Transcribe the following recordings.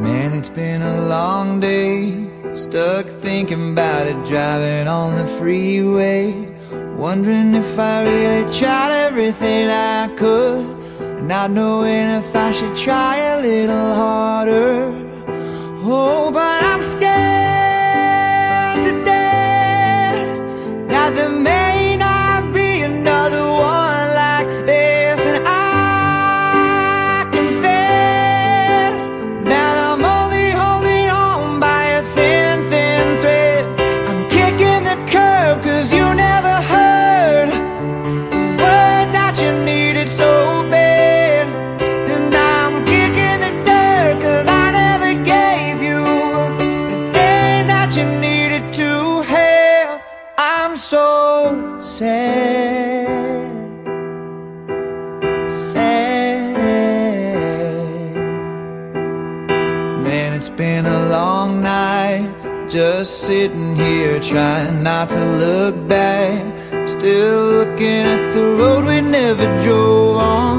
Man, it's been a long day. Stuck thinking about it Driving on the freeway. Wondering if I really tried everything I could. Not knowing if I should try a little harder. you needed to have. I'm so sad. Sad. Man, it's been a long night. Just sitting here trying not to look back. Still looking at the road we never drove on.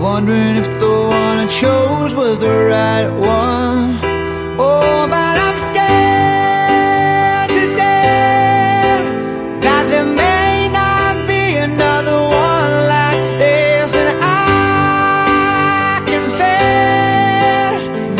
Wondering if the one I chose was the right one. Oh,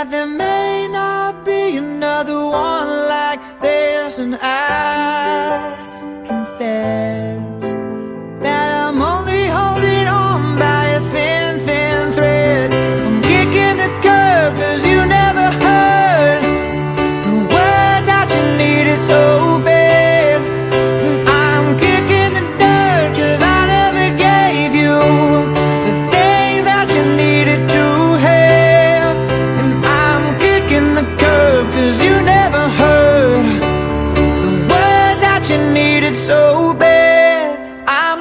that there may not be another one like this, and I.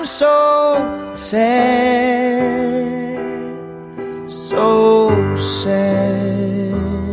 so sad, so sad.